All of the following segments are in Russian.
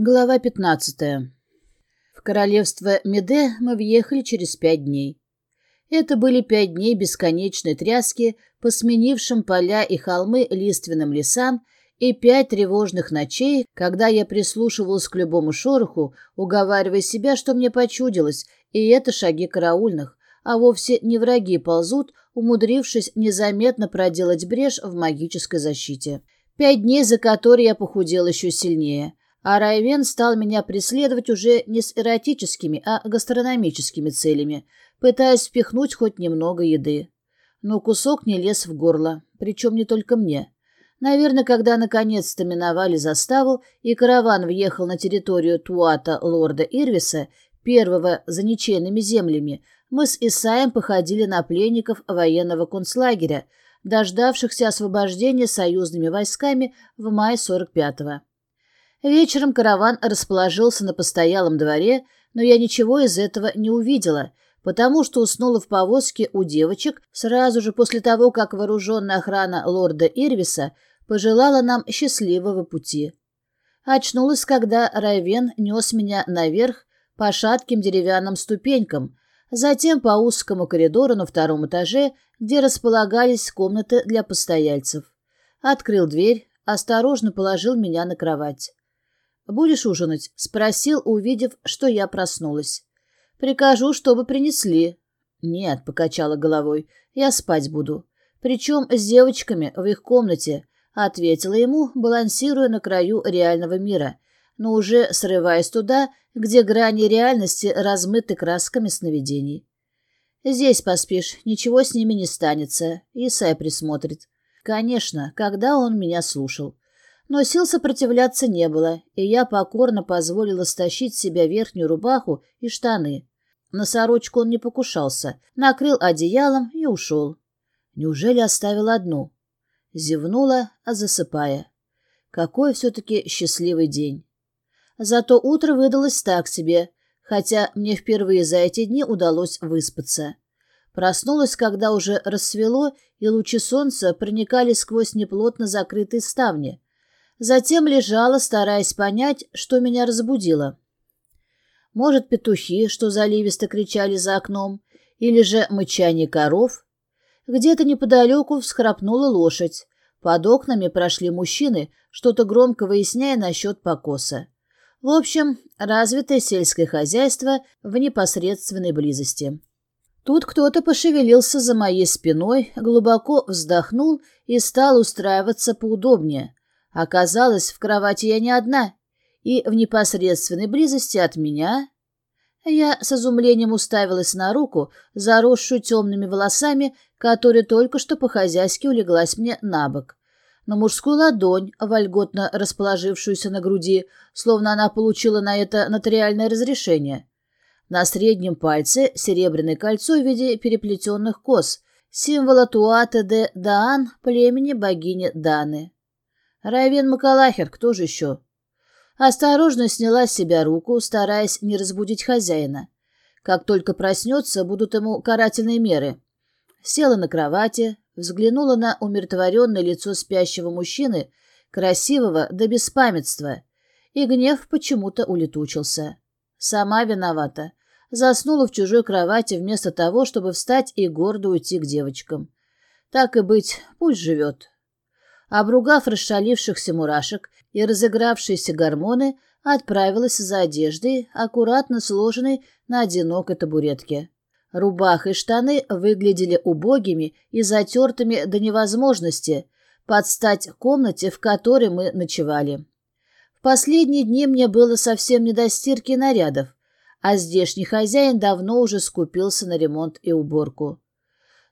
Глава 15. В королевство Меде мы въехали через пять дней. Это были пять дней бесконечной тряски по сменившим поля и холмы лиственным лесам и пять тревожных ночей, когда я прислушивалась к любому шороху, уговаривая себя, что мне почудилось, и это шаги караульных, а вовсе не враги ползут, умудрившись незаметно проделать брешь в магической защите. Пять дней, за которые я похудел еще сильнее — а Райвен стал меня преследовать уже не с эротическими, а гастрономическими целями, пытаясь впихнуть хоть немного еды. Но кусок не лез в горло, причем не только мне. Наверное, когда наконец-то миновали заставу и караван въехал на территорию Туата лорда Ирвиса, первого за ничейными землями, мы с Исаем походили на пленников военного концлагеря, дождавшихся освобождения союзными войсками в мае 45-го. Вечером караван расположился на постоялом дворе, но я ничего из этого не увидела, потому что уснула в повозке у девочек сразу же после того, как вооруженная охрана лорда Ирвиса пожелала нам счастливого пути. Очнулась, когда Райвен нес меня наверх по шатким деревянным ступенькам, затем по узкому коридору на втором этаже, где располагались комнаты для постояльцев. Открыл дверь, осторожно положил меня на кровать. «Будешь ужинать?» — спросил, увидев, что я проснулась. «Прикажу, чтобы принесли». «Нет», — покачала головой, — «я спать буду. Причем с девочками в их комнате», — ответила ему, балансируя на краю реального мира, но уже срываясь туда, где грани реальности размыты красками сновидений. «Здесь поспишь, ничего с ними не станется, Исай присмотрит». Конечно, когда он меня слушал. Но сил сопротивляться не было, и я покорно позволила стащить с себя верхнюю рубаху и штаны. На сорочку он не покушался, накрыл одеялом и ушел. Неужели оставил одну? Зевнула, а засыпая. Какой все-таки счастливый день. Зато утро выдалось так себе, хотя мне впервые за эти дни удалось выспаться. Проснулась, когда уже рассвело, и лучи солнца проникали сквозь неплотно закрытые ставни — Затем лежала, стараясь понять, что меня разбудило. Может, петухи, что заливисто кричали за окном, или же мычание коров. Где-то неподалеку всхрапнула лошадь. Под окнами прошли мужчины, что-то громко выясняя насчет покоса. В общем, развитое сельское хозяйство в непосредственной близости. Тут кто-то пошевелился за моей спиной, глубоко вздохнул и стал устраиваться поудобнее. Оказалось, в кровати я не одна, и в непосредственной близости от меня... Я с изумлением уставилась на руку, заросшую темными волосами, которая только что по-хозяйски улеглась мне на бок. На мужскую ладонь, вольготно расположившуюся на груди, словно она получила на это нотариальное разрешение. На среднем пальце серебряное кольцо в виде переплетенных кос, символа Туата де Даан, племени богини Даны. Райвен Макалахер, кто же еще? Осторожно сняла с себя руку, стараясь не разбудить хозяина. Как только проснется, будут ему карательные меры. Села на кровати, взглянула на умиротворенное лицо спящего мужчины, красивого до беспамятства, и гнев почему-то улетучился. Сама виновата. Заснула в чужой кровати вместо того, чтобы встать и гордо уйти к девочкам. Так и быть, пусть живет. Обругав расшалившихся мурашек и разыгравшиеся гормоны, отправилась за одеждой, аккуратно сложенной на одинокой табуретке. Рубаха и штаны выглядели убогими и затертыми до невозможности, под стать комнате, в которой мы ночевали. В последние дни мне было совсем не до стирки нарядов, а здешний хозяин давно уже скупился на ремонт и уборку.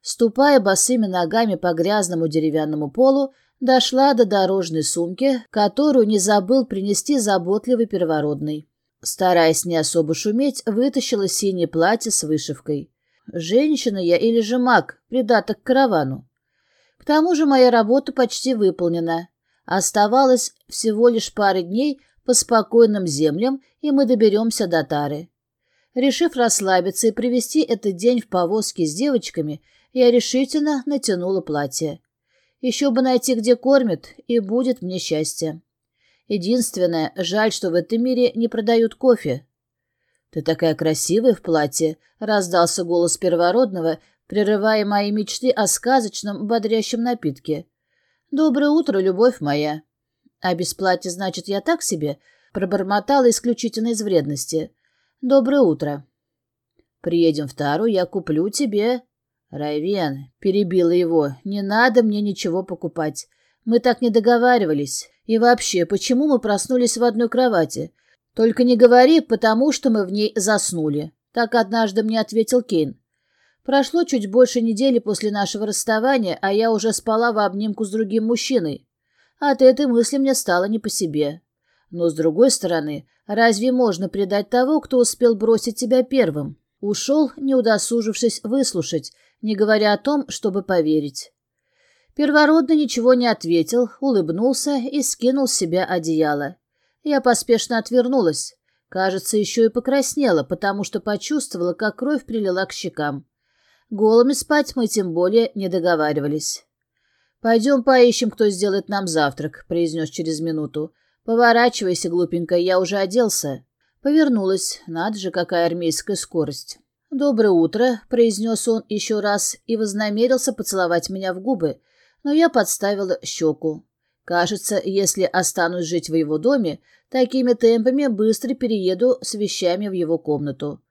Ступая босыми ногами по грязному деревянному полу, дошла до дорожной сумки, которую не забыл принести заботливый первородный. Стараясь не особо шуметь, вытащила синее платье с вышивкой. Женщина я или же маг, придаток к каравану. К тому же моя работа почти выполнена. Оставалось всего лишь пара дней по спокойным землям, и мы доберемся до Тары. Решив расслабиться и провести этот день в повозке с девочками, я решительно натянула платье. Еще бы найти, где кормят, и будет мне счастье. Единственное, жаль, что в этом мире не продают кофе. «Ты такая красивая в платье», — раздался голос первородного, прерывая мои мечты о сказочном, бодрящем напитке. «Доброе утро, любовь моя». «А без платья, значит, я так себе?» — пробормотала исключительно из вредности. «Доброе утро». «Приедем в Тару, я куплю тебе...» «Райвен», — перебила его, — «не надо мне ничего покупать. Мы так не договаривались. И вообще, почему мы проснулись в одной кровати? Только не говори, потому что мы в ней заснули». Так однажды мне ответил Кейн. Прошло чуть больше недели после нашего расставания, а я уже спала в обнимку с другим мужчиной. От этой мысли мне стало не по себе. Но, с другой стороны, разве можно предать того, кто успел бросить тебя первым? Ушел, не удосужившись выслушать, не говоря о том, чтобы поверить. Первородный ничего не ответил, улыбнулся и скинул с себя одеяло. Я поспешно отвернулась. Кажется, еще и покраснела, потому что почувствовала, как кровь прилила к щекам. Голыми спать мы тем более не договаривались. «Пойдем поищем, кто сделает нам завтрак», — произнес через минуту. «Поворачивайся, глупенькая, я уже оделся». Повернулась. Надо же, какая армейская скорость. «Доброе утро», — произнес он еще раз и вознамерился поцеловать меня в губы, но я подставила щеку. Кажется, если останусь жить в его доме, такими темпами быстро перееду с вещами в его комнату.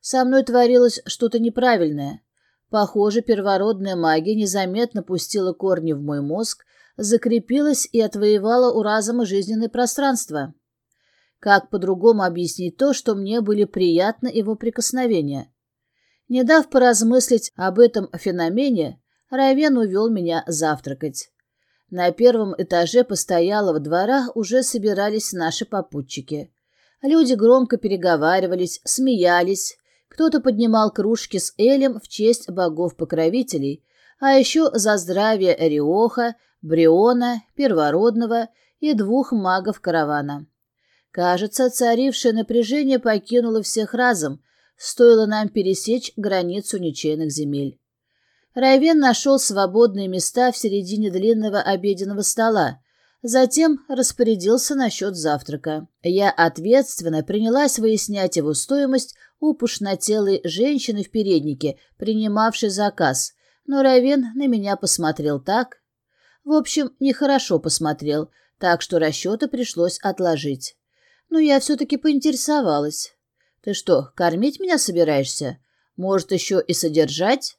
Со мной творилось что-то неправильное. Похоже, первородная магия незаметно пустила корни в мой мозг, закрепилась и отвоевала у разума жизненное пространство. Как по-другому объяснить то, что мне были приятны его прикосновения? Не дав поразмыслить об этом феномене, Равен увел меня завтракать. На первом этаже постоялого двора уже собирались наши попутчики. Люди громко переговаривались, смеялись, кто-то поднимал кружки с элем в честь богов-покровителей, а еще за здравие Риоха, Бриона, Первородного и двух магов каравана. Кажется, царившее напряжение покинуло всех разом, стоило нам пересечь границу ничейных земель. Райвен нашел свободные места в середине длинного обеденного стола, затем распорядился насчет завтрака. Я ответственно принялась выяснять его стоимость у пушнотелой женщины в переднике, принимавшей заказ, но Равен на меня посмотрел так. В общем, нехорошо посмотрел, так что расчеты пришлось отложить. Но я все-таки поинтересовалась. «Ты что, кормить меня собираешься? Может, еще и содержать?»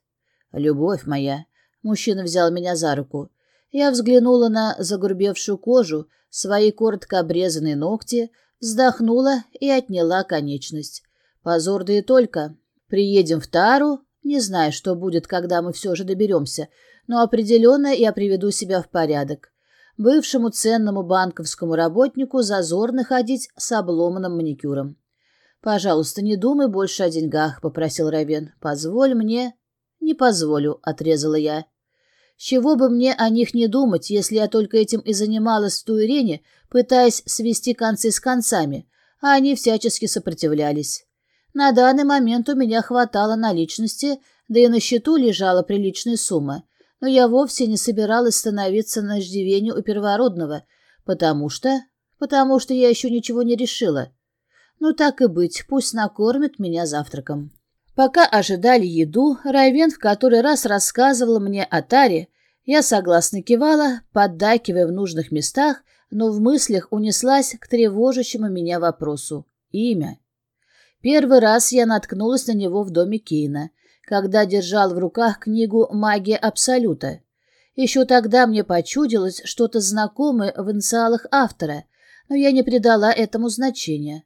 «Любовь моя!» Мужчина взял меня за руку. Я взглянула на загрубевшую кожу, свои коротко обрезанные ногти, вздохнула и отняла конечность. Позор да и только. Приедем в Тару, не знаю, что будет, когда мы все же доберемся, но определенно я приведу себя в порядок. Бывшему ценному банковскому работнику зазорно ходить с обломанным маникюром. «Пожалуйста, не думай больше о деньгах», — попросил Равен. «Позволь мне...» «Не позволю», — отрезала я. «Чего бы мне о них не думать, если я только этим и занималась в Туирене, пытаясь свести концы с концами, а они всячески сопротивлялись. На данный момент у меня хватало наличности, да и на счету лежала приличная сумма, но я вовсе не собиралась становиться на иждивении у первородного, потому что... потому что я еще ничего не решила. Ну так и быть, пусть накормят меня завтраком». Пока ожидали еду, Райвен в который раз рассказывал мне о Таре, я согласно кивала, поддакивая в нужных местах, но в мыслях унеслась к тревожащему меня вопросу. Имя. Первый раз я наткнулась на него в доме Кейна, когда держал в руках книгу «Магия Абсолюта». Еще тогда мне почудилось что-то знакомое в инициалах автора, но я не придала этому значения.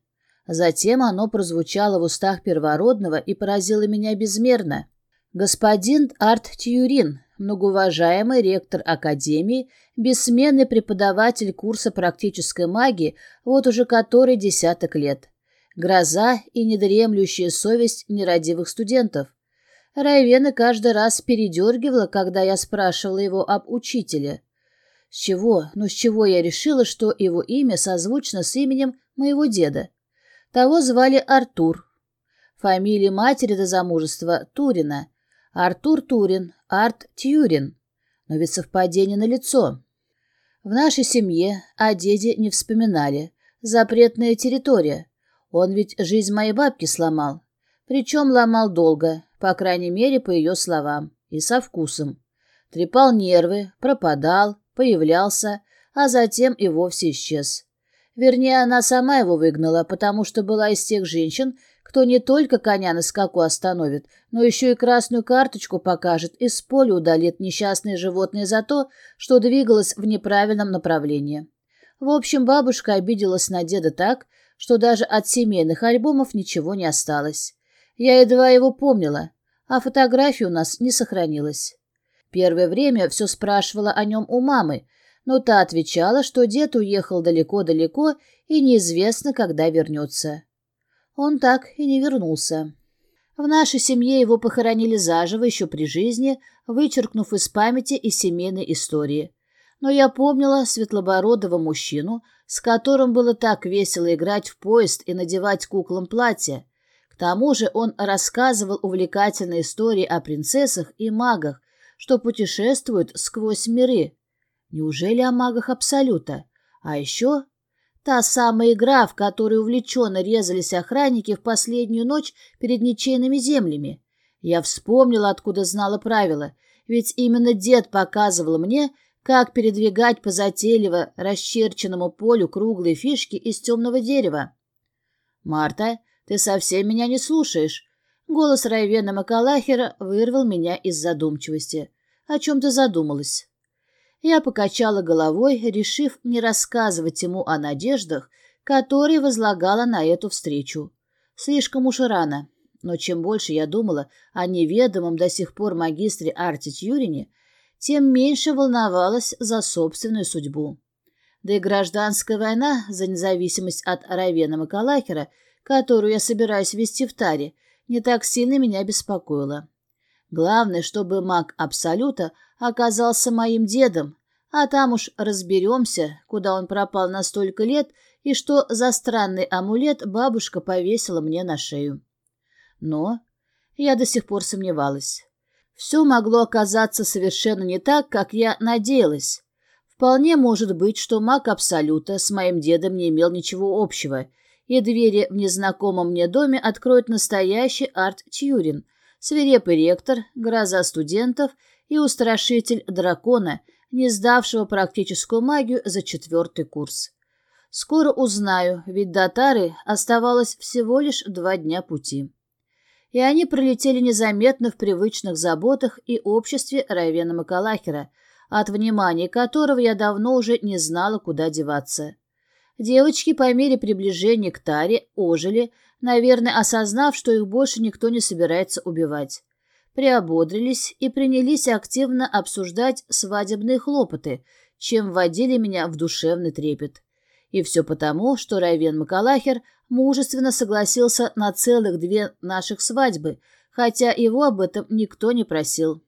Затем оно прозвучало в устах первородного и поразило меня безмерно. Господин Арт Тьюрин, многоуважаемый ректор Академии, бессменный преподаватель курса практической магии вот уже который десяток лет. Гроза и недремлющая совесть нерадивых студентов. Райвена каждый раз передергивала, когда я спрашивала его об учителе. С чего, ну с чего я решила, что его имя созвучно с именем моего деда? Того звали Артур. Фамилия матери до замужества Турина. Артур Турин, Арт Тьюрин. Но ведь совпадение налицо. В нашей семье о деде не вспоминали. Запретная территория. Он ведь жизнь моей бабки сломал. Причем ломал долго, по крайней мере, по ее словам, и со вкусом. Трепал нервы, пропадал, появлялся, а затем и вовсе исчез. Вернее, она сама его выгнала, потому что была из тех женщин, кто не только коня на скаку остановит, но еще и красную карточку покажет и с поля удалит несчастное животное за то, что двигалось в неправильном направлении. В общем, бабушка обиделась на деда так, что даже от семейных альбомов ничего не осталось. Я едва его помнила, а фотографии у нас не сохранилось. Первое время все спрашивала о нем у мамы, но та отвечала, что дед уехал далеко-далеко и неизвестно, когда вернется. Он так и не вернулся. В нашей семье его похоронили заживо еще при жизни, вычеркнув из памяти и семейной истории. Но я помнила светлобородого мужчину, с которым было так весело играть в поезд и надевать куклам платья. К тому же он рассказывал увлекательные истории о принцессах и магах, что путешествуют сквозь миры. Неужели о магах Абсолюта? А еще Та самая игра, в которой увлеченно резались охранники в последнюю ночь перед ничейными землями. Я вспомнила, откуда знала правила, ведь именно дед показывал мне, как передвигать по затейливо расчерченному полю круглые фишки из темного дерева. «Марта, ты совсем меня не слушаешь». Голос Райвена Макалахера вырвал меня из задумчивости. «О чем ты задумалась?» Я покачала головой, решив не рассказывать ему о надеждах, которые возлагала на эту встречу. Слишком уж рано. Но чем больше я думала о неведомом до сих пор магистре Арти Тьюрине, тем меньше волновалась за собственную судьбу. Да и гражданская война за независимость от Равена Макалахера, которую я собираюсь вести в Таре, не так сильно меня беспокоила. Главное, чтобы маг Абсолюта оказался моим дедом, а там уж разберемся, куда он пропал на столько лет и что за странный амулет бабушка повесила мне на шею. Но я до сих пор сомневалась. Все могло оказаться совершенно не так, как я надеялась. Вполне может быть, что маг Абсолюта с моим дедом не имел ничего общего, и двери в незнакомом мне доме откроет настоящий Арт Тьюрин, свирепый ректор, гроза студентов и устрашитель дракона, не сдавшего практическую магию за четвертый курс. Скоро узнаю, ведь до Тары оставалось всего лишь два дня пути. И они пролетели незаметно в привычных заботах и обществе Райвена Макалахера, от внимания которого я давно уже не знала, куда деваться. Девочки по мере приближения к Таре ожили, наверное, осознав, что их больше никто не собирается убивать приободрились и принялись активно обсуждать свадебные хлопоты, чем вводили меня в душевный трепет. И все потому, что Райвен Макалахер мужественно согласился на целых две наших свадьбы, хотя его об этом никто не просил.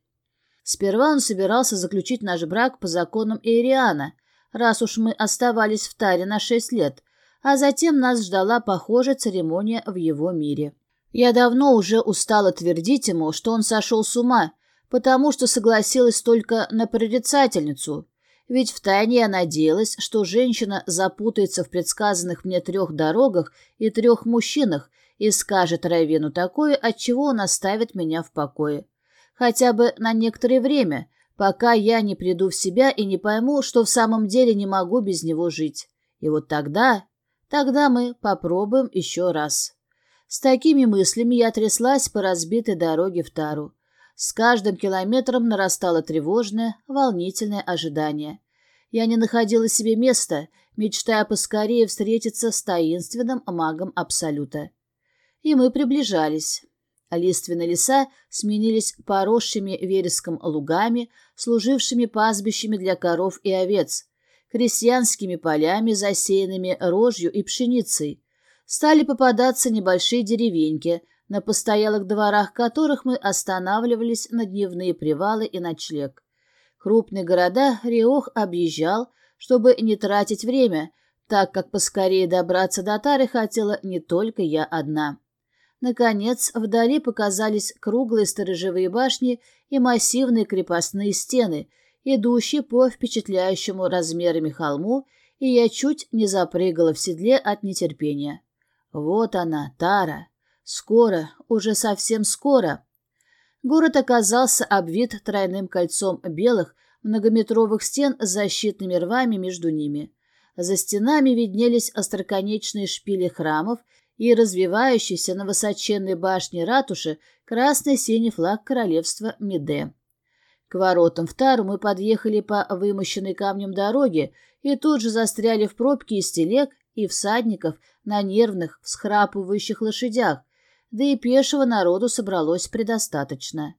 Сперва он собирался заключить наш брак по законам Ириана, раз уж мы оставались в таре на шесть лет, а затем нас ждала похожая церемония в его мире. Я давно уже устала твердить ему, что он сошел с ума, потому что согласилась только на прорицательницу. Ведь втайне я надеялась, что женщина запутается в предсказанных мне трех дорогах и трех мужчинах и скажет Райвену такое, от чего он оставит меня в покое. Хотя бы на некоторое время, пока я не приду в себя и не пойму, что в самом деле не могу без него жить. И вот тогда, тогда мы попробуем еще раз. С такими мыслями я тряслась по разбитой дороге в Тару. С каждым километром нарастало тревожное, волнительное ожидание. Я не находила себе места, мечтая поскорее встретиться с таинственным магом Абсолюта. И мы приближались. Лиственные леса сменились поросшими вереском лугами, служившими пастбищами для коров и овец, крестьянскими полями, засеянными рожью и пшеницей, стали попадаться небольшие деревеньки, на постоялых дворах которых мы останавливались на дневные привалы и ночлег. Крупные города Риох объезжал, чтобы не тратить время, так как поскорее добраться до Тары хотела не только я одна. Наконец, вдали показались круглые сторожевые башни и массивные крепостные стены, идущий по впечатляющему размерами холму, и я чуть не запрыгала в седле от нетерпения. Вот она, Тара. Скоро, уже совсем скоро. Город оказался обвит тройным кольцом белых многометровых стен с защитными рвами между ними. За стенами виднелись остроконечные шпили храмов и развивающийся на высоченной башне ратуши красный-синий флаг королевства Меде. К воротам в Тару мы подъехали по вымощенной камнем дороге и тут же застряли в пробке из телег и всадников на нервных, всхрапывающих лошадях, да и пешего народу собралось предостаточно.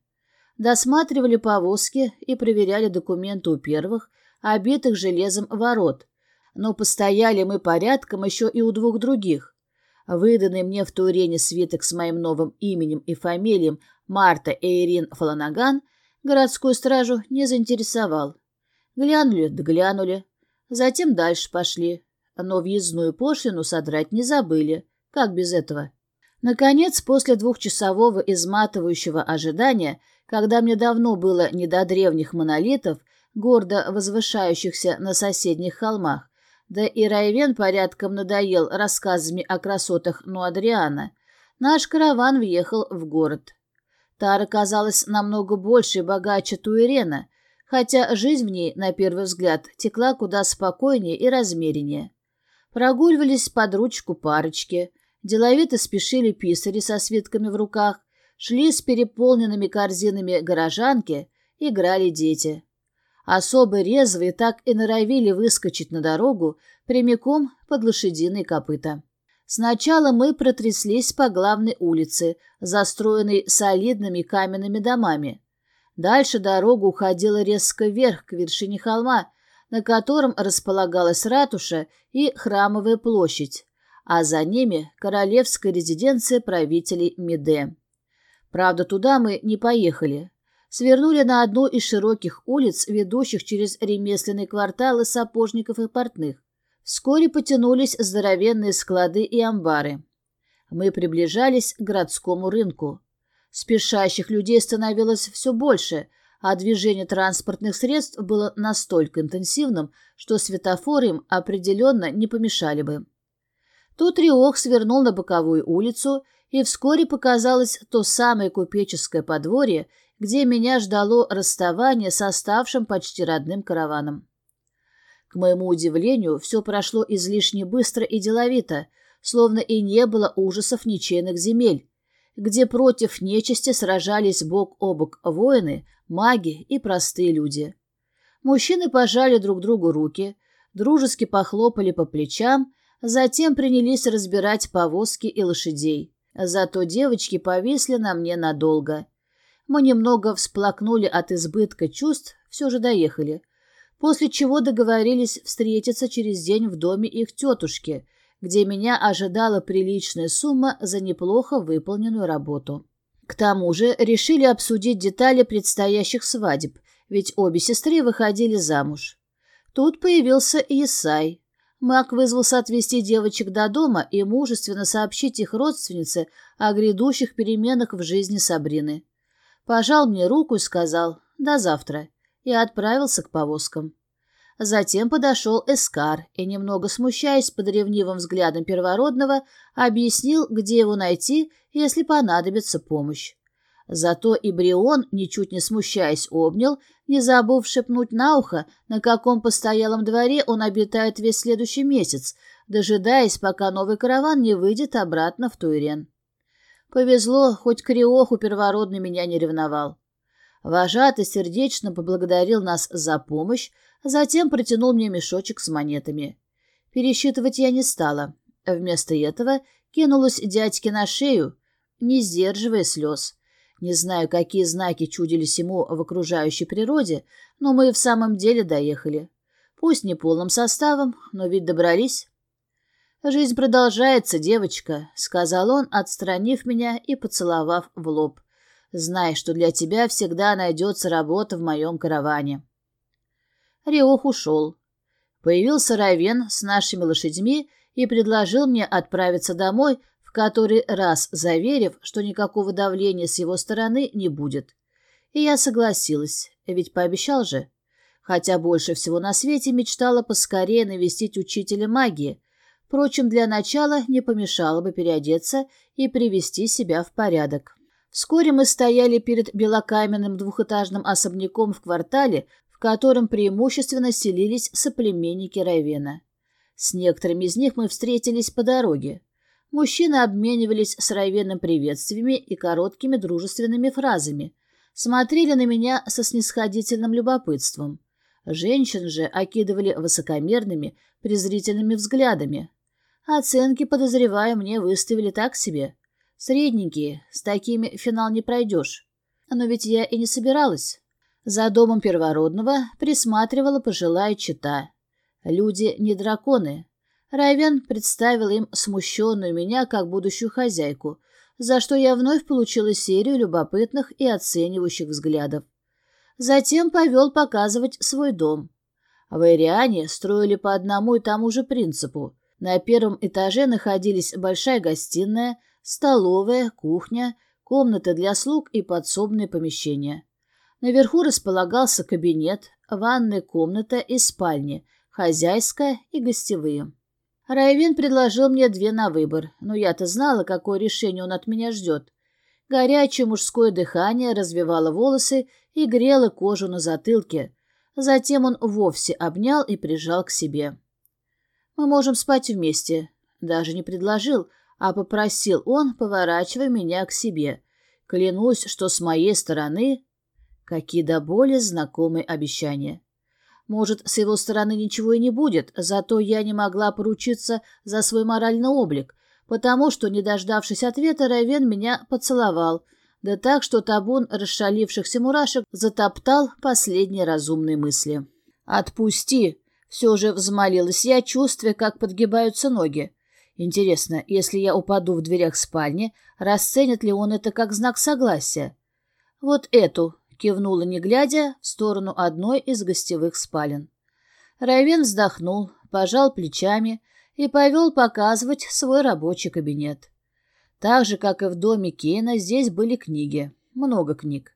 Досматривали повозки и проверяли документы у первых, обитых железом ворот, но постояли мы порядком еще и у двух других. Выданный мне в Турене свиток с моим новым именем и фамилием Марта Эйрин Фаланаган городскую стражу не заинтересовал. Глянули да глянули. Затем дальше пошли. Но въездную пошлину содрать не забыли. Как без этого? Наконец, после двухчасового изматывающего ожидания, когда мне давно было не до древних монолитов, гордо возвышающихся на соседних холмах, да и Райвен порядком надоел рассказами о красотах Нуадриана, наш караван въехал в город. Тара казалась намного больше и богаче Туирена, хотя жизнь в ней, на первый взгляд, текла куда спокойнее и размереннее. Прогуливались под ручку парочки, деловито спешили писари со свитками в руках, шли с переполненными корзинами горожанки, играли дети. Особо резвые так и норовили выскочить на дорогу прямиком под лошадиные копыта. Сначала мы протряслись по главной улице, застроенной солидными каменными домами. Дальше дорога уходила резко вверх, к вершине холма, на котором располагалась ратуша и храмовая площадь, а за ними королевская резиденция правителей Меде. Правда, туда мы не поехали свернули на одну из широких улиц, ведущих через ремесленные кварталы сапожников и портных. Вскоре потянулись здоровенные склады и амбары. Мы приближались к городскому рынку. Спешащих людей становилось все больше, а движение транспортных средств было настолько интенсивным, что светофоры им определенно не помешали бы. Тут Риох свернул на боковую улицу, и вскоре показалось то самое купеческое подворье, где меня ждало расставание с оставшим почти родным караваном. К моему удивлению, все прошло излишне быстро и деловито, словно и не было ужасов ничейных земель, где против нечисти сражались бок о бок воины, маги и простые люди. Мужчины пожали друг другу руки, дружески похлопали по плечам, затем принялись разбирать повозки и лошадей. Зато девочки повисли на мне надолго — мы немного всплакнули от избытка чувств, все же доехали, после чего договорились встретиться через день в доме их тетушки, где меня ожидала приличная сумма за неплохо выполненную работу. К тому же решили обсудить детали предстоящих свадеб, ведь обе сестры выходили замуж. Тут появился Исай. Мак вызвался отвезти девочек до дома и мужественно сообщить их родственнице о грядущих переменах в жизни Сабрины пожал мне руку и сказал «до завтра» и отправился к повозкам. Затем подошел Эскар и, немного смущаясь под ревнивым взглядом первородного, объяснил, где его найти, если понадобится помощь. Зато и Брион, ничуть не смущаясь, обнял, не забыв шепнуть на ухо, на каком постоялом дворе он обитает весь следующий месяц, дожидаясь, пока новый караван не выйдет обратно в Туйрен. Повезло, хоть Криоху первородный меня не ревновал. Вожатый сердечно поблагодарил нас за помощь, затем протянул мне мешочек с монетами. Пересчитывать я не стала. Вместо этого кинулась дядьке на шею, не сдерживая слез. Не знаю, какие знаки чудились ему в окружающей природе, но мы в самом деле доехали. Пусть не полным составом, но ведь добрались. «Жизнь продолжается, девочка», — сказал он, отстранив меня и поцеловав в лоб. «Знай, что для тебя всегда найдется работа в моем караване». Риох ушел. Появился Равен с нашими лошадьми и предложил мне отправиться домой, в который раз заверив, что никакого давления с его стороны не будет. И я согласилась, ведь пообещал же. хотя больше всего на свете мечтала поскорее навестить учителя магии. Впрочем, для начала не помешало бы переодеться и привести себя в порядок. Вскоре мы стояли перед белокаменным двухэтажным особняком в квартале, в котором преимущественно селились соплеменники Райвена. С некоторыми из них мы встретились по дороге. Мужчины обменивались с Райвеном приветствиями и короткими дружественными фразами, смотрели на меня со снисходительным любопытством. Женщин же окидывали высокомерными, презрительными взглядами. Оценки, подозревая, мне выставили так себе. Средненькие, с такими финал не пройдешь. Но ведь я и не собиралась. За домом первородного присматривала пожилая чита. Люди не драконы. Райвен представил им смущенную меня как будущую хозяйку, за что я вновь получила серию любопытных и оценивающих взглядов. Затем повел показывать свой дом. В Ириане строили по одному и тому же принципу. На первом этаже находились большая гостиная, столовая, кухня, комната для слуг и подсобные помещения. Наверху располагался кабинет, ванная комната и спальни, хозяйская и гостевые. Райвин предложил мне две на выбор, но я-то знала, какое решение он от меня ждет. Горячее мужское дыхание развивало волосы и грело кожу на затылке. Затем он вовсе обнял и прижал к себе. «Мы можем спать вместе». Даже не предложил, а попросил он, поворачивая меня к себе. Клянусь, что с моей стороны... Какие до боли знакомые обещания. Может, с его стороны ничего и не будет, зато я не могла поручиться за свой моральный облик, потому что, не дождавшись ответа, Райвен меня поцеловал, да так, что табун расшалившихся мурашек затоптал последние разумные мысли. «Отпусти!» — все же взмолилась я, чувствуя, как подгибаются ноги. Интересно, если я упаду в дверях спальни, расценит ли он это как знак согласия? Вот эту, кивнула не глядя в сторону одной из гостевых спален. Райвен вздохнул, пожал плечами и повел показывать свой рабочий кабинет. Так же, как и в доме Кейна, здесь были книги, много книг.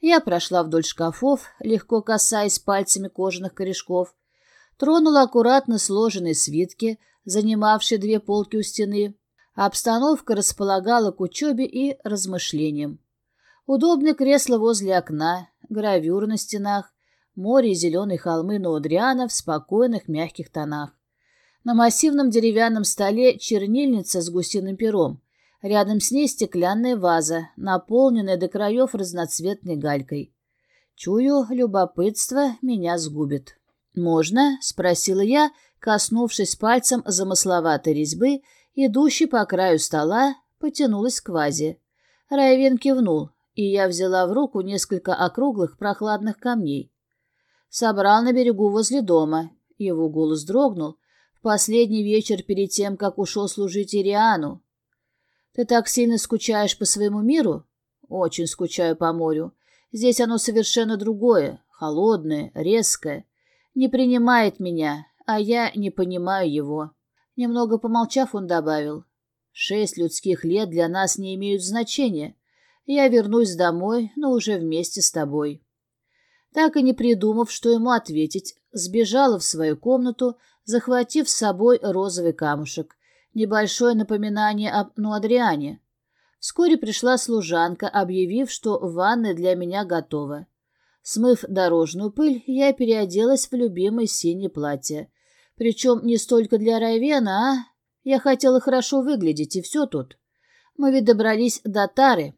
Я прошла вдоль шкафов, легко касаясь пальцами кожаных корешков, тронула аккуратно сложенные свитки, занимавшие две полки у стены. Обстановка располагала к учебе и размышлениям. Удобное кресло возле окна, гравюр на стенах, море и зеленые холмы Ноудриана в спокойных мягких тонах. На массивном деревянном столе чернильница с гусиным пером. Рядом с ней стеклянная ваза, наполненная до краев разноцветной галькой. Чую, любопытство меня сгубит. «Можно?» — спросила я, коснувшись пальцем замысловатой резьбы, идущей по краю стола, потянулась к вазе. Райвен кивнул, и я взяла в руку несколько округлых прохладных камней. Собрал на берегу возле дома. Его голос дрогнул. В последний вечер перед тем, как ушел служить Ириану. «Ты так сильно скучаешь по своему миру?» «Очень скучаю по морю. Здесь оно совершенно другое, холодное, резкое. Не принимает меня, а я не понимаю его». Немного помолчав, он добавил. «Шесть людских лет для нас не имеют значения. Я вернусь домой, но уже вместе с тобой. Так и не придумав, что ему ответить, сбежала в свою комнату, захватив с собой розовый камушек, небольшое напоминание об Нуадриане. Вскоре пришла служанка, объявив, что ванна для меня готова. Смыв дорожную пыль, я переоделась в любимое синее платье. Причем не столько для Райвена, а... Я хотела хорошо выглядеть, и все тут. Мы ведь добрались до Тары,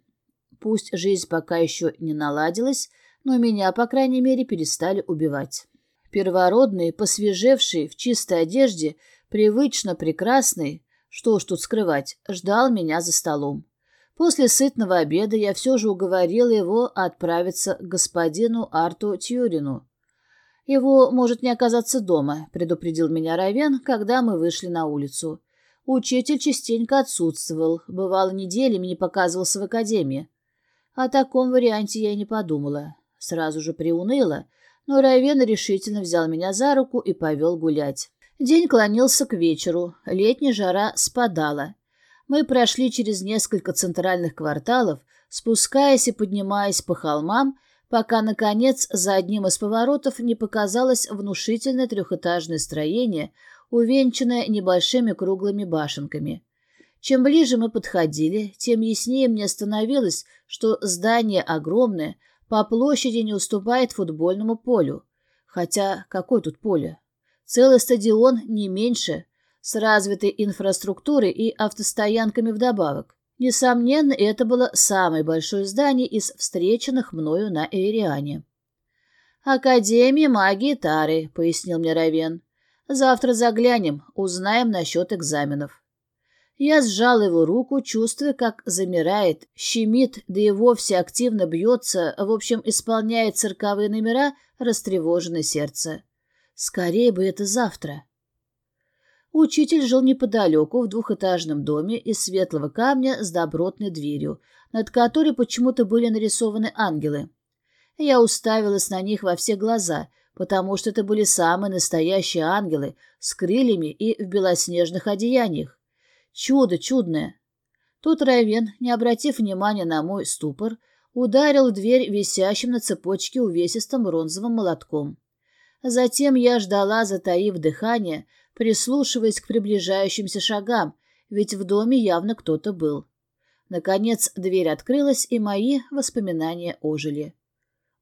Пусть жизнь пока еще не наладилась, но меня, по крайней мере, перестали убивать. Первородный, посвежевший, в чистой одежде, привычно прекрасный, что уж тут скрывать, ждал меня за столом. После сытного обеда я все же уговорила его отправиться к господину Арту Тьюрину. «Его может не оказаться дома», — предупредил меня Равен, когда мы вышли на улицу. Учитель частенько отсутствовал, бывало неделями не показывался в академии. О таком варианте я и не подумала. Сразу же приуныла, но Райвен решительно взял меня за руку и повел гулять. День клонился к вечеру, летняя жара спадала. Мы прошли через несколько центральных кварталов, спускаясь и поднимаясь по холмам, пока, наконец, за одним из поворотов не показалось внушительное трехэтажное строение, увенчанное небольшими круглыми башенками. Чем ближе мы подходили, тем яснее мне становилось, что здание огромное, по площади не уступает футбольному полю. Хотя какое тут поле? Целый стадион не меньше, с развитой инфраструктурой и автостоянками вдобавок. Несомненно, это было самое большое здание из встреченных мною на Эриане. «Академия магии Тары», — пояснил мне Равен. «Завтра заглянем, узнаем насчет экзаменов». Я сжал его руку, чувствуя, как замирает, щемит, да и вовсе активно бьется, в общем, исполняет цирковые номера растревоженное сердце. Скорее бы это завтра. Учитель жил неподалеку, в двухэтажном доме из светлого камня с добротной дверью, над которой почему-то были нарисованы ангелы. Я уставилась на них во все глаза, потому что это были самые настоящие ангелы с крыльями и в белоснежных одеяниях. Чудо чудное! Тут Райвен, не обратив внимания на мой ступор, ударил в дверь висящим на цепочке увесистым бронзовым молотком. Затем я ждала, затаив дыхание, прислушиваясь к приближающимся шагам, ведь в доме явно кто-то был. Наконец дверь открылась, и мои воспоминания ожили.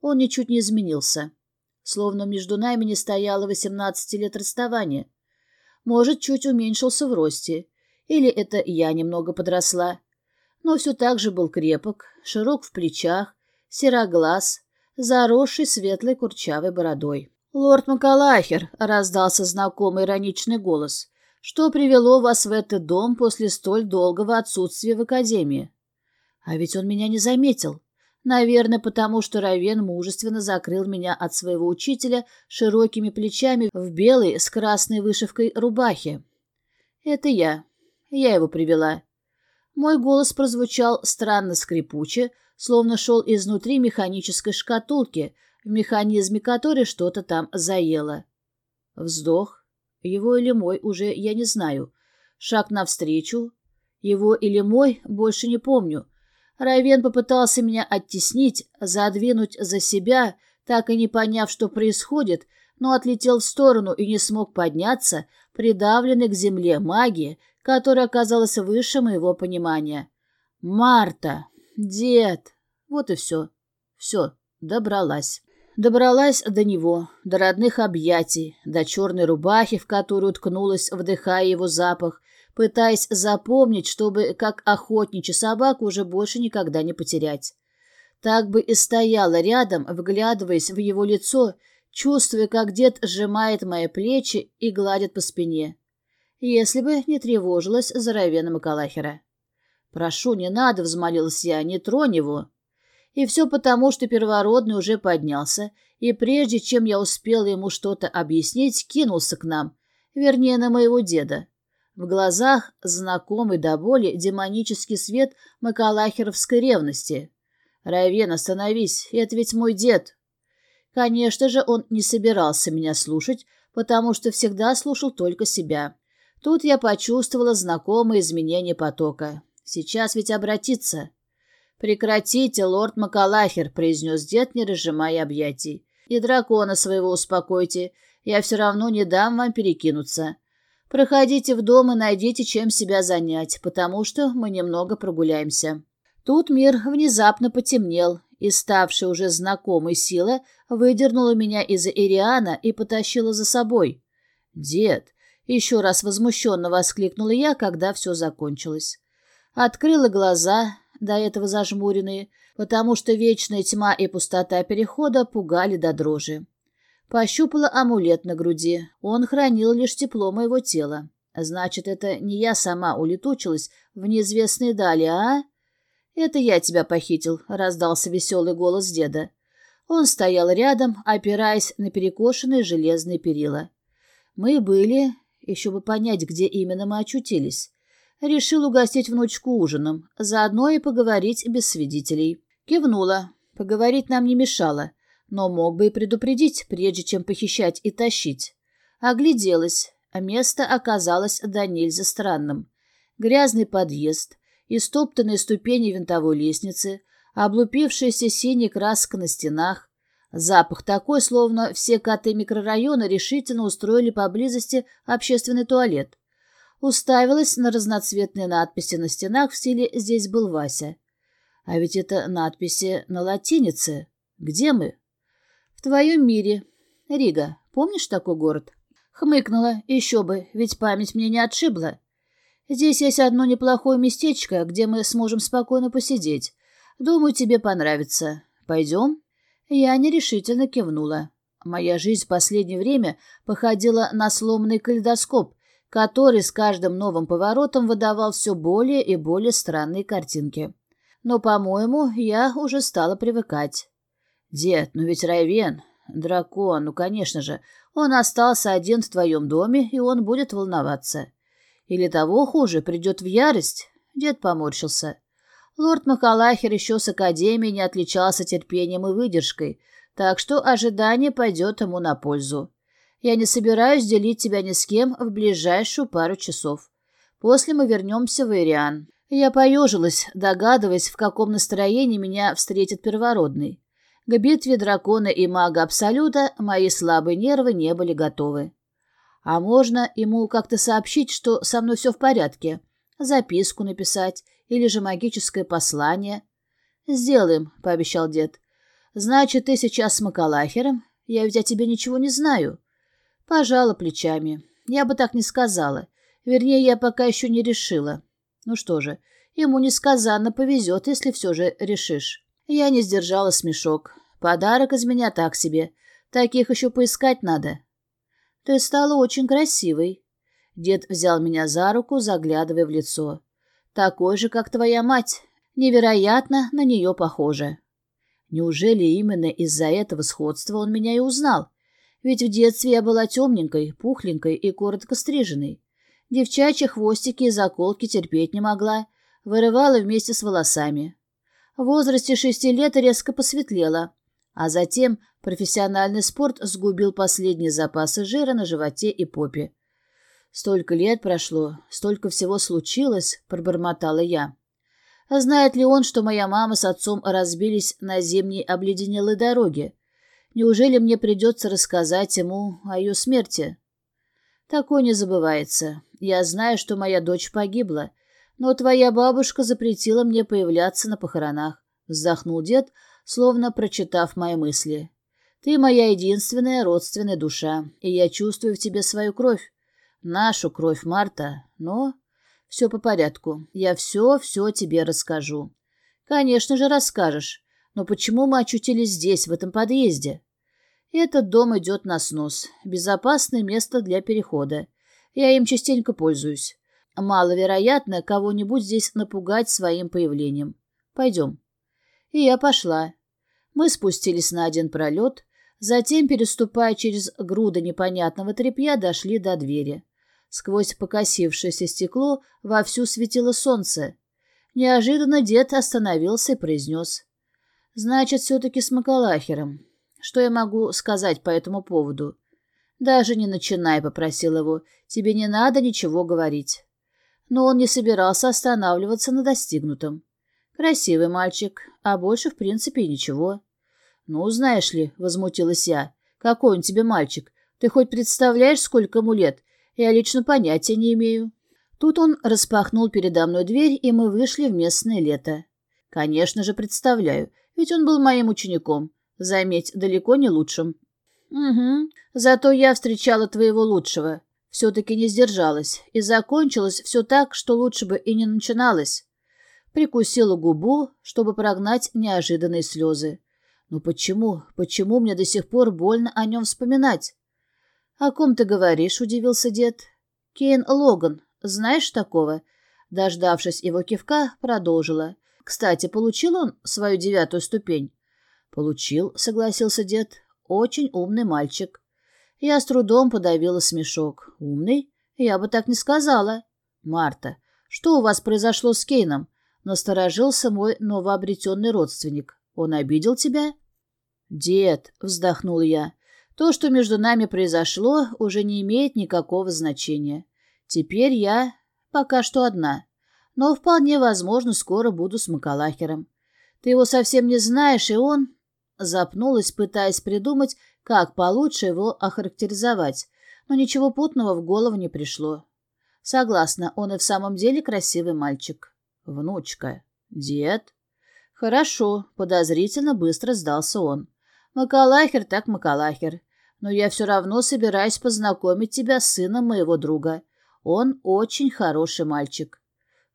Он ничуть не изменился. Словно между нами не стояло восемнадцати лет расставания. Может, чуть уменьшился в росте. Или это я немного подросла. Но все так же был крепок, широк в плечах, сероглаз, заросший светлой курчавой бородой. «Лорд Макалахер», — раздался знакомый ироничный голос, — «что привело вас в этот дом после столь долгого отсутствия в Академии?» А ведь он меня не заметил. Наверное, потому что Равен мужественно закрыл меня от своего учителя широкими плечами в белой с красной вышивкой рубахе. «Это я. Я его привела». Мой голос прозвучал странно скрипуче, словно шел изнутри механической шкатулки, в механизме которой что-то там заело. Вздох. Его или мой уже я не знаю. Шаг навстречу. Его или мой больше не помню. Райвен попытался меня оттеснить, задвинуть за себя, так и не поняв, что происходит, но отлетел в сторону и не смог подняться, придавленный к земле магии, которая оказалась выше моего понимания. «Марта! Дед!» Вот и все. Все, добралась. Добралась до него, до родных объятий, до черной рубахи, в которую ткнулась, вдыхая его запах, пытаясь запомнить, чтобы, как охотничья собака, уже больше никогда не потерять. Так бы и стояла рядом, вглядываясь в его лицо, чувствуя, как дед сжимает мои плечи и гладит по спине. Если бы не тревожилась за Равена Макалахера. «Прошу, не надо», — взмолилась я, — «не тронь его». И все потому, что первородный уже поднялся, и прежде чем я успела ему что-то объяснить, кинулся к нам, вернее, на моего деда. В глазах знакомый до боли демонический свет макалахеровской ревности. «Райвен, остановись, это ведь мой дед!» Конечно же, он не собирался меня слушать, потому что всегда слушал только себя. Тут я почувствовала знакомые изменения потока. Сейчас ведь обратиться. «Прекратите, лорд Макалахер», — произнес дед, не разжимая объятий. «И дракона своего успокойте. Я все равно не дам вам перекинуться. Проходите в дом и найдите, чем себя занять, потому что мы немного прогуляемся». Тут мир внезапно потемнел, и ставшая уже знакомой сила выдернула меня из Ириана и потащила за собой. «Дед!» — еще раз возмущенно воскликнула я, когда все закончилось. Открыла глаза, до этого зажмуренные, потому что вечная тьма и пустота перехода пугали до дрожи. Пощупала амулет на груди. Он хранил лишь тепло моего тела. Значит, это не я сама улетучилась в неизвестные дали, а? Это я тебя похитил, раздался веселый голос деда. Он стоял рядом, опираясь на перекошенные железные перила. Мы были, еще бы понять, где именно мы очутились. Решил угостить внучку ужином, заодно и поговорить без свидетелей. Кивнула. Поговорить нам не мешало, но мог бы и предупредить, прежде чем похищать и тащить. Огляделась, место оказалось до нельзя странным. Грязный подъезд, истоптанные ступени винтовой лестницы, Облупившаяся синяя краска на стенах, запах такой, словно все коты микрорайона решительно устроили поблизости общественный туалет. Уставилась на разноцветные надписи на стенах в стиле «Здесь был Вася». А ведь это надписи на латинице. Где мы? В твоем мире. Рига. Помнишь такой город? Хмыкнула. Еще бы, ведь память мне не отшибла. Здесь есть одно неплохое местечко, где мы сможем спокойно посидеть. Думаю, тебе понравится. Пойдем?» Я нерешительно кивнула. Моя жизнь в последнее время походила на сломанный калейдоскоп, который с каждым новым поворотом выдавал все более и более странные картинки. Но, по-моему, я уже стала привыкать. «Дед, ну ведь Райвен, дракон, ну, конечно же, он остался один в твоем доме, и он будет волноваться. Или того хуже, придет в ярость?» Дед поморщился. Лорд Макалахер еще с Академии не отличался терпением и выдержкой, так что ожидание пойдет ему на пользу. Я не собираюсь делить тебя ни с кем в ближайшую пару часов. После мы вернемся в Ириан. Я поежилась, догадываясь, в каком настроении меня встретит первородный. К битве дракона и мага Абсолюта мои слабые нервы не были готовы. А можно ему как-то сообщить, что со мной все в порядке, записку написать или же магическое послание. «Сделаем», — пообещал дед. «Значит, ты сейчас с Макалахером? Я ведь о тебе ничего не знаю». Пожала плечами. Я бы так не сказала. Вернее, я пока еще не решила. Ну что же, ему несказанно повезет, если все же решишь. Я не сдержала смешок. Подарок из меня так себе. Таких еще поискать надо. Ты стала очень красивой. Дед взял меня за руку, заглядывая в лицо. Такой же, как твоя мать. Невероятно на нее похоже. Неужели именно из-за этого сходства он меня и узнал? Ведь в детстве я была темненькой, пухленькой и коротко стриженной. Девчачьи хвостики и заколки терпеть не могла, вырывала вместе с волосами. В возрасте шести лет резко посветлела, а затем профессиональный спорт сгубил последние запасы жира на животе и попе. «Столько лет прошло, столько всего случилось», — пробормотала я. Знает ли он, что моя мама с отцом разбились на зимней обледенелой дороге? Неужели мне придется рассказать ему о ее смерти? Такое не забывается. Я знаю, что моя дочь погибла, но твоя бабушка запретила мне появляться на похоронах. Вздохнул дед, словно прочитав мои мысли. Ты моя единственная родственная душа, и я чувствую в тебе свою кровь. Нашу кровь, Марта, но... Все по порядку. Я все-все тебе расскажу. Конечно же, расскажешь. Но почему мы очутились здесь, в этом подъезде? Этот дом идет на снос. Безопасное место для перехода. Я им частенько пользуюсь. Маловероятно кого-нибудь здесь напугать своим появлением. Пойдем. И я пошла. Мы спустились на один пролет, затем, переступая через груды непонятного тряпья, дошли до двери. Сквозь покосившееся стекло вовсю светило солнце. Неожиданно дед остановился и произнес. «Значит, все-таки с Макалахером. Что я могу сказать по этому поводу?» «Даже не начинай», — попросил его. «Тебе не надо ничего говорить». Но он не собирался останавливаться на достигнутом. «Красивый мальчик, а больше, в принципе, ничего». «Ну, знаешь ли», — возмутилась я, — «какой он тебе мальчик? Ты хоть представляешь, сколько ему лет? Я лично понятия не имею. Тут он распахнул передо мной дверь, и мы вышли в местное лето. Конечно же, представляю, ведь он был моим учеником. Заметь, далеко не лучшим. Угу, зато я встречала твоего лучшего. Все-таки не сдержалась, и закончилось все так, что лучше бы и не начиналось. Прикусила губу, чтобы прогнать неожиданные слезы. Но почему, почему мне до сих пор больно о нем вспоминать? «О ком ты говоришь?» — удивился дед. «Кейн Логан. Знаешь такого?» Дождавшись его кивка, продолжила. «Кстати, получил он свою девятую ступень?» «Получил», — согласился дед. «Очень умный мальчик». Я с трудом подавила смешок. «Умный? Я бы так не сказала». «Марта, что у вас произошло с Кейном?» Насторожился мой новообретенный родственник. «Он обидел тебя?» «Дед», — вздохнул я, то, что между нами произошло, уже не имеет никакого значения. Теперь я пока что одна, но вполне возможно скоро буду с Макалахером. Ты его совсем не знаешь, и он...» Запнулась, пытаясь придумать, как получше его охарактеризовать, но ничего путного в голову не пришло. Согласна, он и в самом деле красивый мальчик. Внучка. Дед. Хорошо, подозрительно быстро сдался он. Макалахер так Макалахер. Но я все равно собираюсь познакомить тебя с сыном моего друга. Он очень хороший мальчик.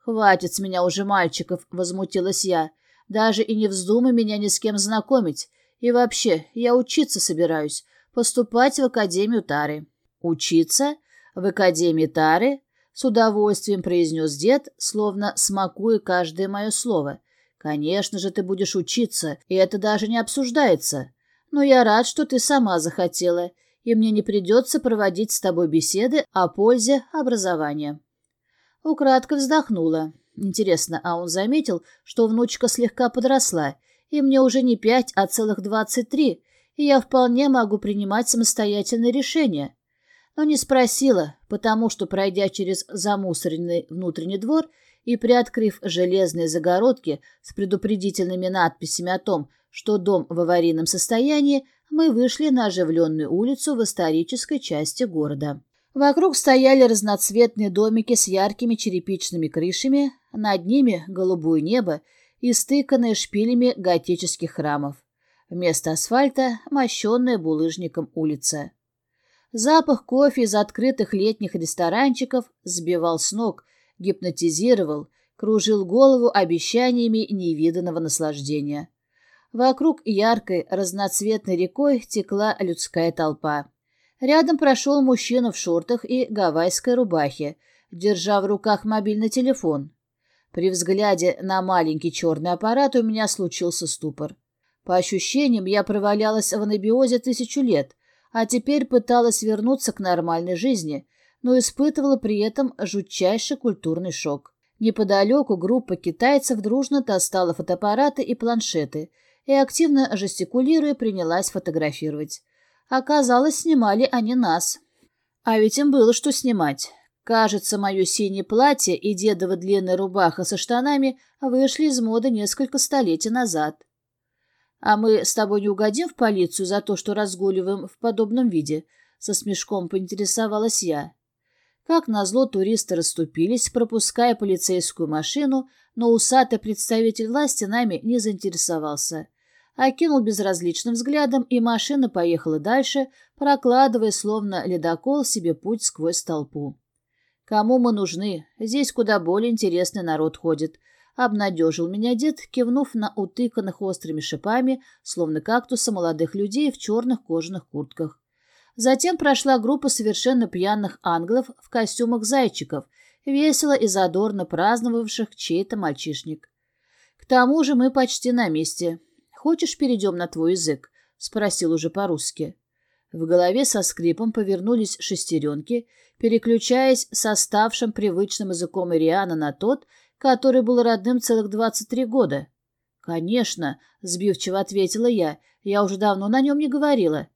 Хватит с меня уже мальчиков, возмутилась я. Даже и не вздумай меня ни с кем знакомить. И вообще, я учиться собираюсь, поступать в Академию Тары. Учиться? В Академии Тары? С удовольствием произнес дед, словно смакуя каждое мое слово. Конечно же, ты будешь учиться, и это даже не обсуждается. Но я рад, что ты сама захотела, и мне не придется проводить с тобой беседы о пользе образования. Украдко вздохнула. Интересно, а он заметил, что внучка слегка подросла, и мне уже не пять, а целых двадцать три, и я вполне могу принимать самостоятельные решения. Но не спросила, потому что, пройдя через замусоренный внутренний двор и приоткрыв железные загородки с предупредительными надписями о том, что дом в аварийном состоянии, мы вышли на оживленную улицу в исторической части города. Вокруг стояли разноцветные домики с яркими черепичными крышами, над ними голубое небо и стыканные шпилями готических храмов. Вместо асфальта – мощенная булыжником улица. Запах кофе из открытых летних ресторанчиков сбивал с ног, гипнотизировал, кружил голову обещаниями невиданного наслаждения. Вокруг яркой разноцветной рекой текла людская толпа. Рядом прошел мужчина в шортах и гавайской рубахе, держа в руках мобильный телефон. При взгляде на маленький черный аппарат у меня случился ступор. По ощущениям, я провалялась в анабиозе тысячу лет, а теперь пыталась вернуться к нормальной жизни, но испытывала при этом жутчайший культурный шок. Неподалеку группа китайцев дружно достала фотоаппараты и планшеты и, активно жестикулируя, принялась фотографировать. Оказалось, снимали они нас. А ведь им было что снимать. Кажется, мое синее платье и дедова длинная рубаха со штанами вышли из моды несколько столетий назад. А мы с тобой не угодим в полицию за то, что разгуливаем в подобном виде? Со смешком поинтересовалась я. Как назло, туристы расступились, пропуская полицейскую машину, но усатый представитель власти нами не заинтересовался окинул безразличным взглядом, и машина поехала дальше, прокладывая, словно ледокол, себе путь сквозь толпу. «Кому мы нужны? Здесь куда более интересный народ ходит», — обнадежил меня дед, кивнув на утыканных острыми шипами, словно кактуса молодых людей в черных кожаных куртках. Затем прошла группа совершенно пьяных англов в костюмах зайчиков, весело и задорно праздновавших чей-то мальчишник. К тому же мы почти на месте. «Хочешь, перейдем на твой язык?» — спросил уже по-русски. В голове со скрипом повернулись шестеренки, переключаясь с оставшим привычным языком Ириана на тот, который был родным целых двадцать три года. «Конечно», — сбивчиво ответила я, — «я уже давно на нем не говорила».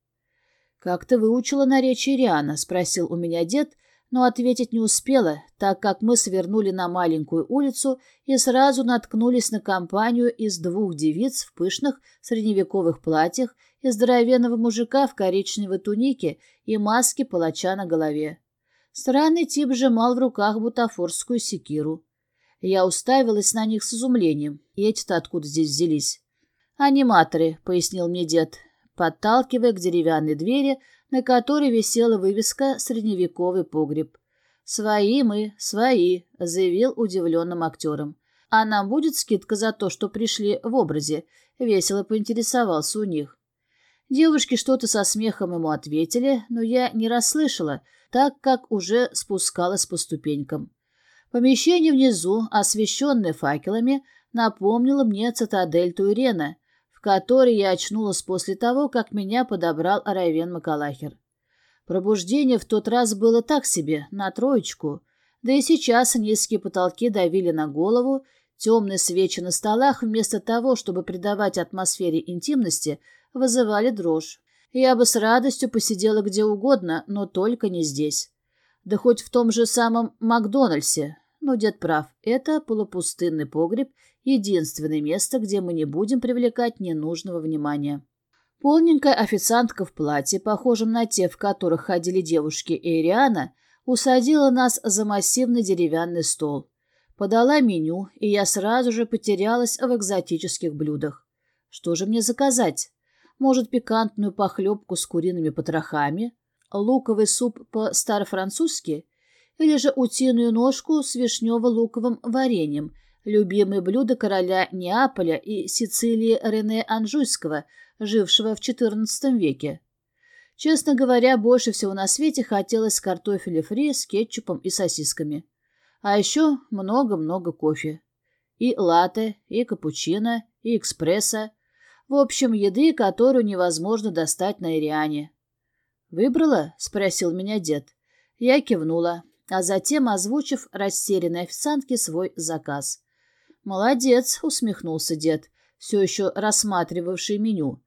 «Как ты выучила наречие Ириана?» — спросил у меня дед, но ответить не успела, так как мы свернули на маленькую улицу и сразу наткнулись на компанию из двух девиц в пышных средневековых платьях и здоровенного мужика в коричневой тунике и маске палача на голове. Странный тип сжимал в руках бутафорскую секиру. Я уставилась на них с изумлением. И эти-то откуда здесь взялись? «Аниматоры», — пояснил мне дед, подталкивая к деревянной двери, на которой висела вывеска «Средневековый погреб». «Свои мы, свои», — заявил удивленным актером. «А нам будет скидка за то, что пришли в образе?» — весело поинтересовался у них. Девушки что-то со смехом ему ответили, но я не расслышала, так как уже спускалась по ступенькам. Помещение внизу, освещенное факелами, напомнило мне цитадель Туйрена, в которой я очнулась после того, как меня подобрал Аравен Макалахер. Пробуждение в тот раз было так себе, на троечку, да и сейчас низкие потолки давили на голову, темные свечи на столах вместо того, чтобы придавать атмосфере интимности, вызывали дрожь. Я бы с радостью посидела где угодно, но только не здесь. Да хоть в том же самом Макдональдсе. Но дед прав, это полупустынный погреб — единственное место, где мы не будем привлекать ненужного внимания. Полненькая официантка в платье, похожем на те, в которых ходили девушки Эриана, усадила нас за массивный деревянный стол. Подала меню, и я сразу же потерялась в экзотических блюдах. Что же мне заказать? Может, пикантную похлебку с куриными потрохами? Луковый суп по-старофранцузски? Или же утиную ножку с вишнево-луковым вареньем, любимое блюдо короля Неаполя и Сицилии Рене Анжуйского, жившего в XIV веке? Честно говоря, больше всего на свете хотелось картофеля фри с кетчупом и сосисками. А еще много-много кофе. И латте, и капучино, и экспресса. В общем, еды, которую невозможно достать на Ириане. «Выбрала?» — спросил меня дед. Я кивнула, а затем, озвучив растерянной официантке свой заказ. «Молодец!» — усмехнулся дед, все еще рассматривавший меню.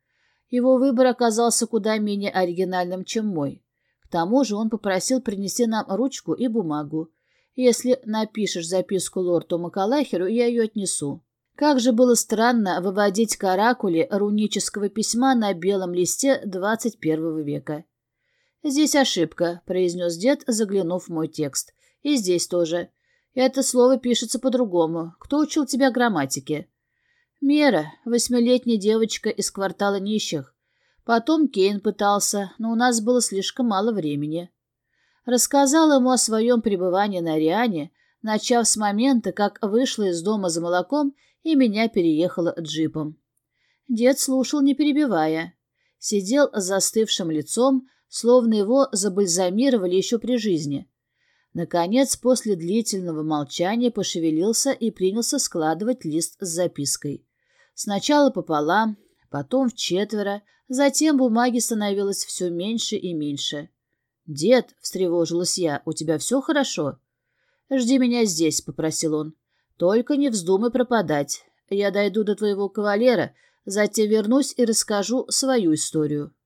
Его выбор оказался куда менее оригинальным, чем мой. К тому же он попросил принести нам ручку и бумагу. Если напишешь записку лорду Макалахеру, я ее отнесу. Как же было странно выводить каракули рунического письма на белом листе 21 века. «Здесь ошибка», — произнес дед, заглянув в мой текст. «И здесь тоже. Это слово пишется по-другому. Кто учил тебя грамматике?» «Мера, восьмилетняя девочка из квартала нищих. Потом Кейн пытался, но у нас было слишком мало времени». Рассказал ему о своем пребывании на Ариане, начав с момента, как вышла из дома за молоком и меня переехала джипом. Дед слушал, не перебивая. Сидел с застывшим лицом, словно его забальзамировали еще при жизни. Наконец, после длительного молчания пошевелился и принялся складывать лист с запиской. Сначала пополам, потом в четверо, затем бумаги становилось все меньше и меньше. «Дед», — встревожилась я, — «у тебя все хорошо?» «Жди меня здесь», — попросил он. Только не вздумай пропадать. Я дойду до твоего кавалера, затем вернусь и расскажу свою историю.